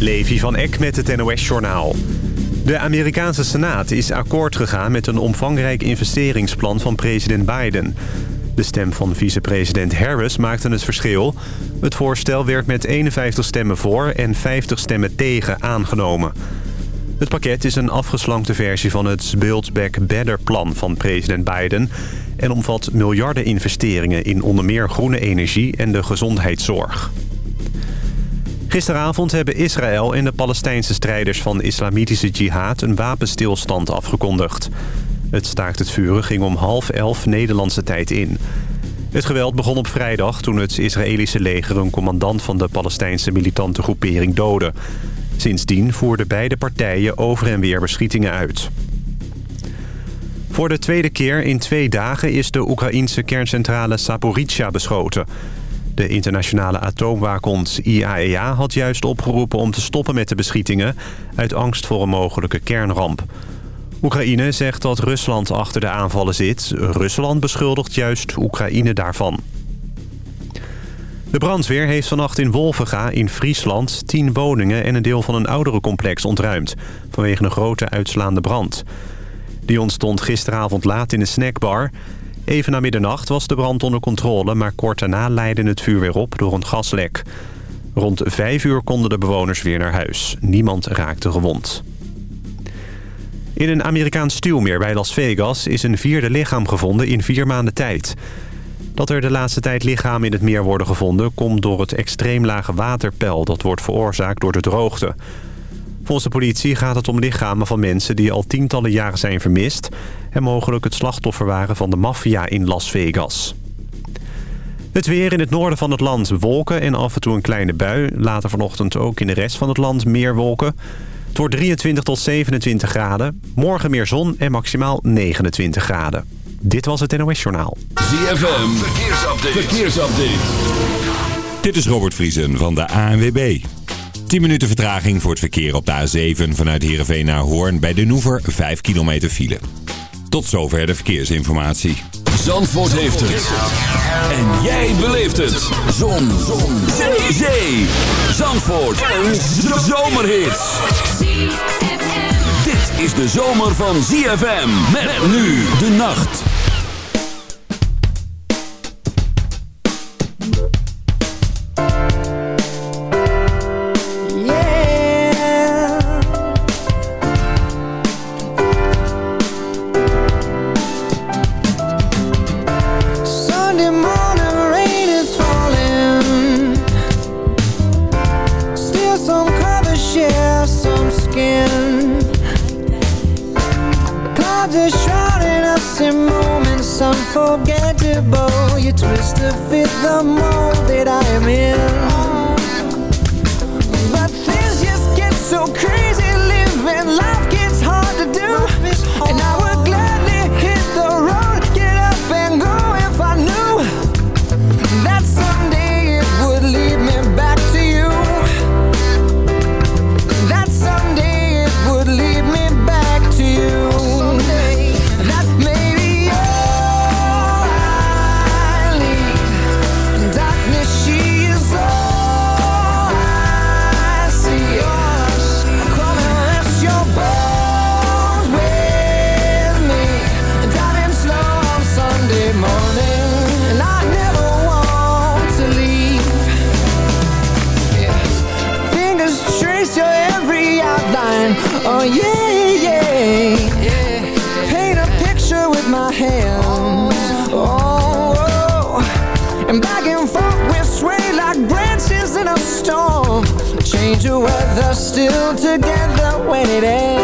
Levi van Eck met het NOS-journaal. De Amerikaanse Senaat is akkoord gegaan met een omvangrijk investeringsplan van president Biden. De stem van vicepresident Harris maakte het verschil. Het voorstel werd met 51 stemmen voor en 50 stemmen tegen aangenomen. Het pakket is een afgeslankte versie van het Build Back Better-plan van president Biden... en omvat miljarden investeringen in onder meer groene energie en de gezondheidszorg. Gisteravond hebben Israël en de Palestijnse strijders van de islamitische jihad een wapenstilstand afgekondigd. Het staakt het vuren ging om half elf Nederlandse tijd in. Het geweld begon op vrijdag toen het Israëlische leger een commandant van de Palestijnse militante groepering doodde. Sindsdien voerden beide partijen over en weer beschietingen uit. Voor de tweede keer in twee dagen is de Oekraïense kerncentrale Saporizhia beschoten. De internationale atoomwaakhond IAEA e had juist opgeroepen om te stoppen met de beschietingen... uit angst voor een mogelijke kernramp. Oekraïne zegt dat Rusland achter de aanvallen zit. Rusland beschuldigt juist Oekraïne daarvan. De brandweer heeft vannacht in Wolvega in Friesland... tien woningen en een deel van een ouderencomplex ontruimd... vanwege een grote uitslaande brand. Die ontstond gisteravond laat in een snackbar... Even na middernacht was de brand onder controle... maar kort daarna leidde het vuur weer op door een gaslek. Rond vijf uur konden de bewoners weer naar huis. Niemand raakte gewond. In een Amerikaans stuwmeer bij Las Vegas is een vierde lichaam gevonden in vier maanden tijd. Dat er de laatste tijd lichamen in het meer worden gevonden... komt door het extreem lage waterpeil dat wordt veroorzaakt door de droogte. Volgens politie gaat het om lichamen van mensen die al tientallen jaren zijn vermist... en mogelijk het slachtoffer waren van de maffia in Las Vegas. Het weer in het noorden van het land wolken en af en toe een kleine bui. Later vanochtend ook in de rest van het land meer wolken. Het wordt 23 tot 27 graden. Morgen meer zon en maximaal 29 graden. Dit was het NOS Journaal. ZFM, verkeersupdate. verkeersupdate. Dit is Robert Vriesen van de ANWB. 10 minuten vertraging voor het verkeer op de A7 vanuit Heerenveen naar Hoorn. Bij de Noever 5 kilometer file. Tot zover de verkeersinformatie. Zandvoort heeft het. En jij beleeft het. Zon. Zon. Zee. Zee. Zandvoort. Een zomerhit. Dit is de zomer van ZFM. Met nu de nacht. Together when it ends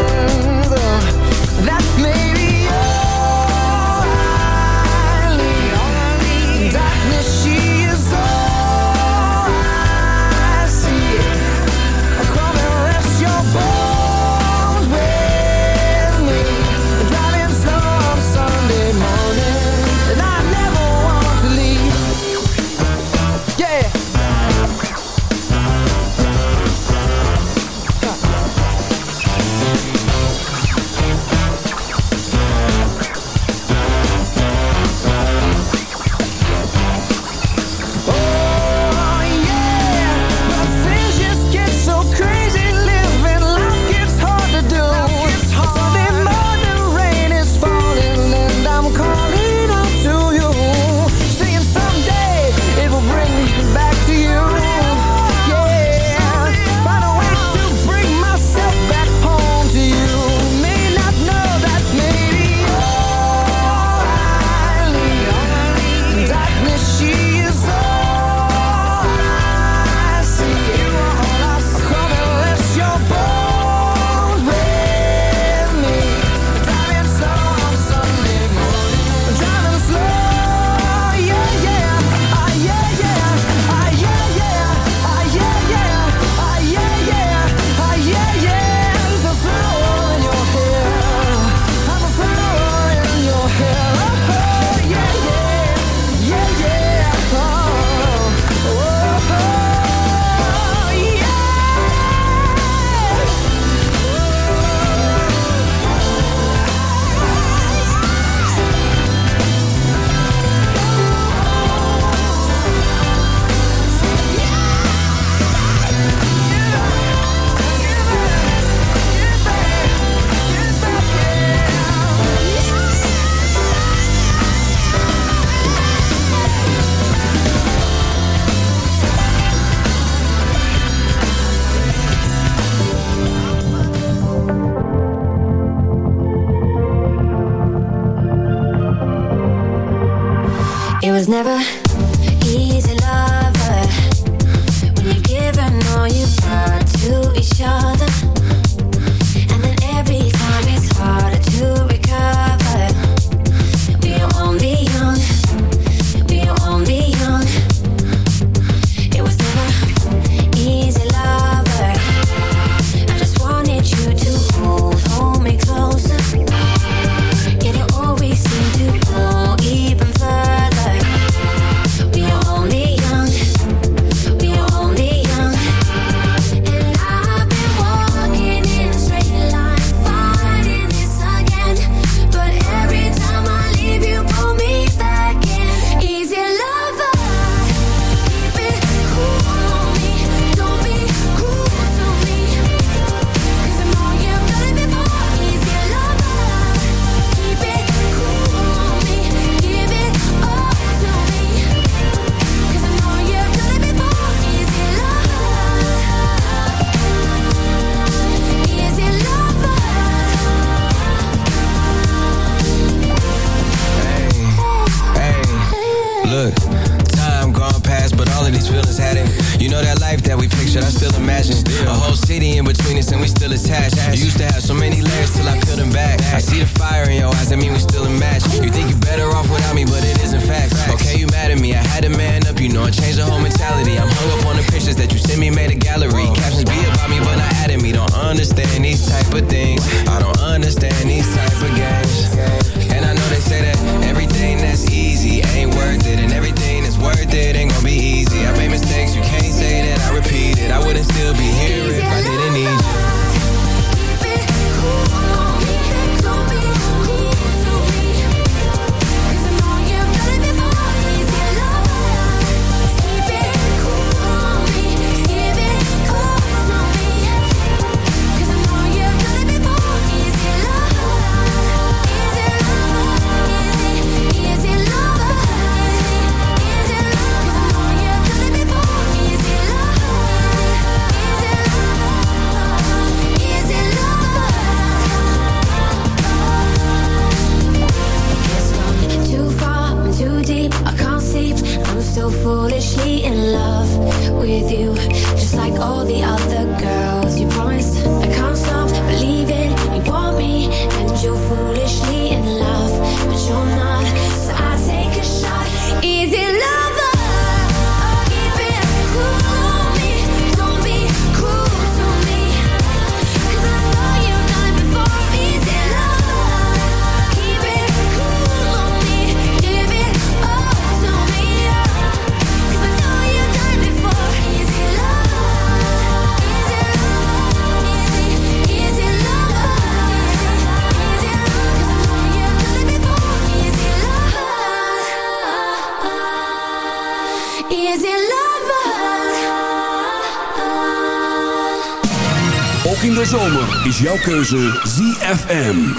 is jouw keuze ZFM.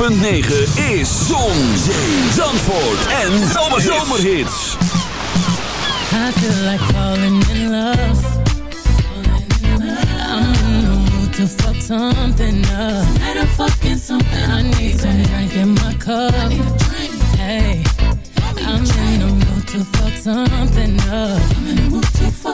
106.9 is Zon, Zee, Zandvoort en Zomerhits. I feel like falling in love. I'm in the mood to fuck something up. Tonight I'm fucking something I need some drink in my cup. Hey, I'm in the mood to fuck something up.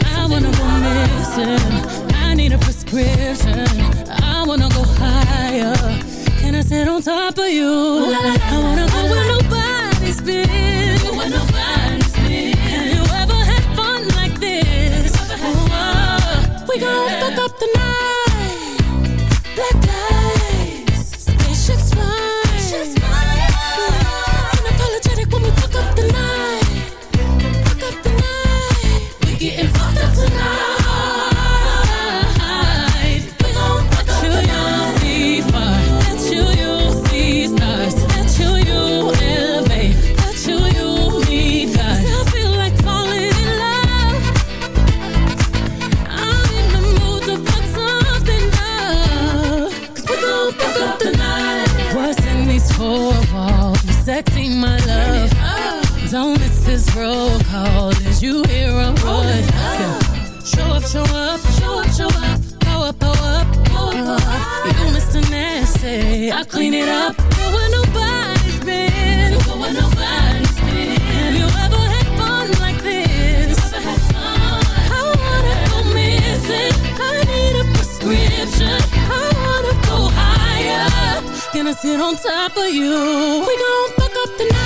I wanna go missing. I need a prescription. I wanna go higher I sit on top of you. I wanna go where nobody's been. Go where nobody's been. Have you ever had fun like this? Oh, we gon' fuck sit on top of you. We gon' fuck up the night.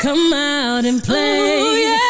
Come out and play. Ooh, yeah.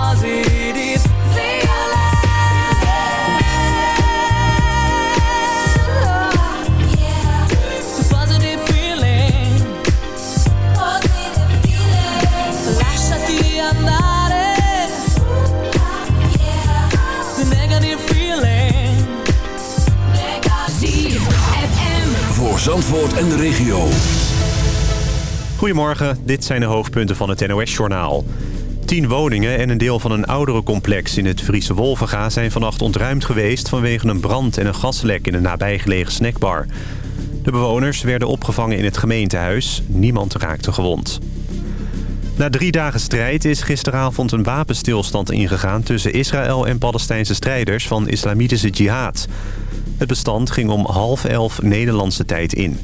en de regio. Goedemorgen, dit zijn de hoofdpunten van het NOS-journaal. Tien woningen en een deel van een ouderencomplex in het Friese Wolvenga... zijn vannacht ontruimd geweest vanwege een brand en een gaslek in een nabijgelegen snackbar. De bewoners werden opgevangen in het gemeentehuis. Niemand raakte gewond. Na drie dagen strijd is gisteravond een wapenstilstand ingegaan... tussen Israël en Palestijnse strijders van Islamitische Jihad. Het bestand ging om half elf Nederlandse tijd in.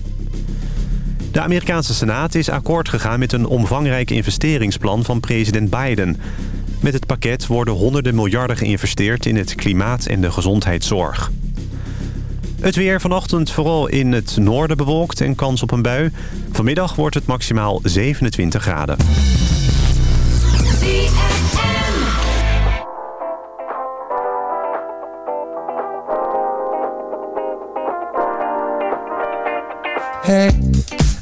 De Amerikaanse Senaat is akkoord gegaan met een omvangrijk investeringsplan van president Biden. Met het pakket worden honderden miljarden geïnvesteerd in het klimaat en de gezondheidszorg. Het weer vanochtend vooral in het noorden bewolkt en kans op een bui. Vanmiddag wordt het maximaal 27 graden.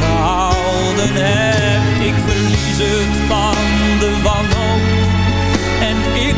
gehouden hebt? Ik verlies het van de wanhoop en ik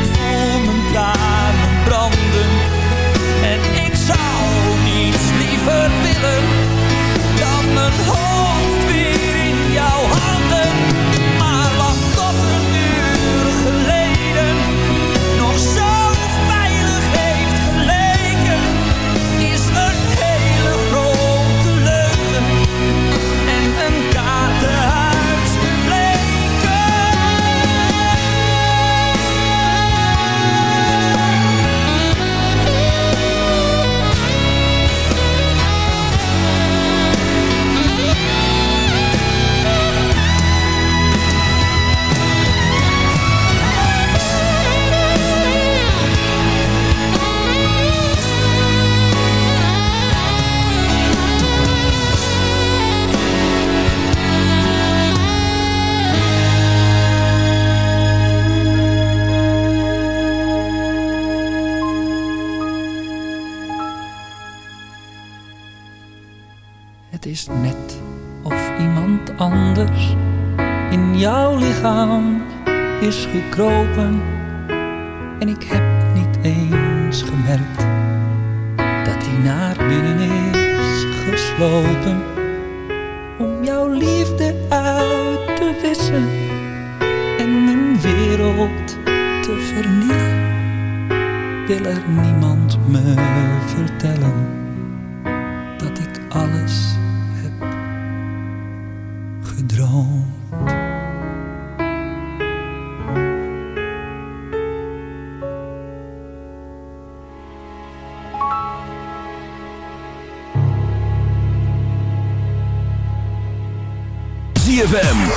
is gekropen. En ik heb niet eens gemerkt dat hij naar binnen is geslopen. Om jouw liefde uit te wissen en mijn wereld te vernielen. Wil er niemand me vertellen dat ik alles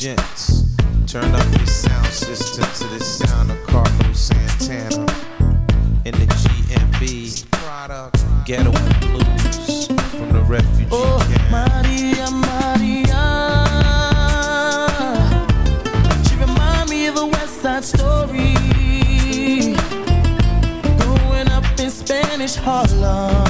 gents. Turn up your sound system to the sound of Carlos Santana in the GMB product ghetto blues from the refugee oh, camp. Maria, Maria, she remind me of a West Side Story, growing up in Spanish Harlem.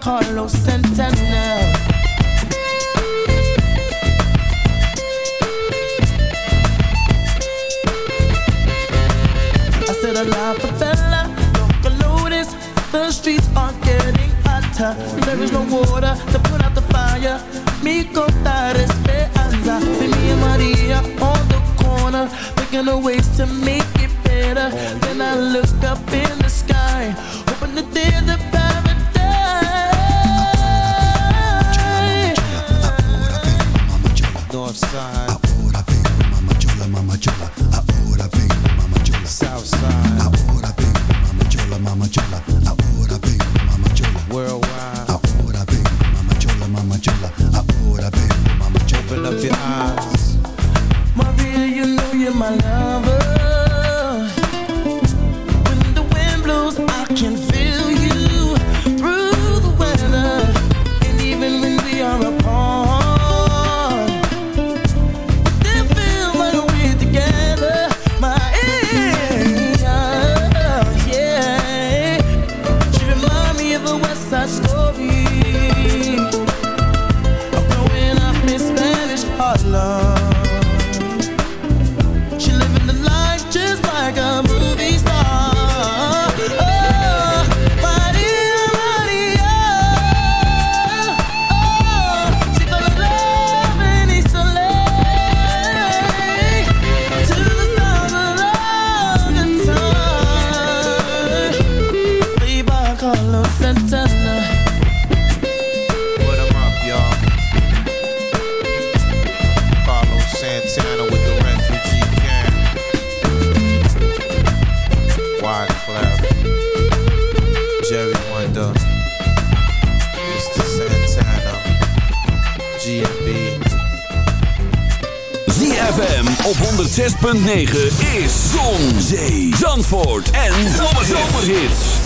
Carlos Santana. I said I love for Bella, don't lotus. The streets are getting hotter. There is no water to put out the fire. Mi contar esperanza. See me and Maria on the corner, thinking of ways to make it better. Then I look up in Santana, what up y'all? Follow Santana with the Refugee Camp. White Cloud, Jerry Wonder, Mr. Santana, GFB. FM op 106.9 is Zonzee, Zandvoort en Blommersomers Hits.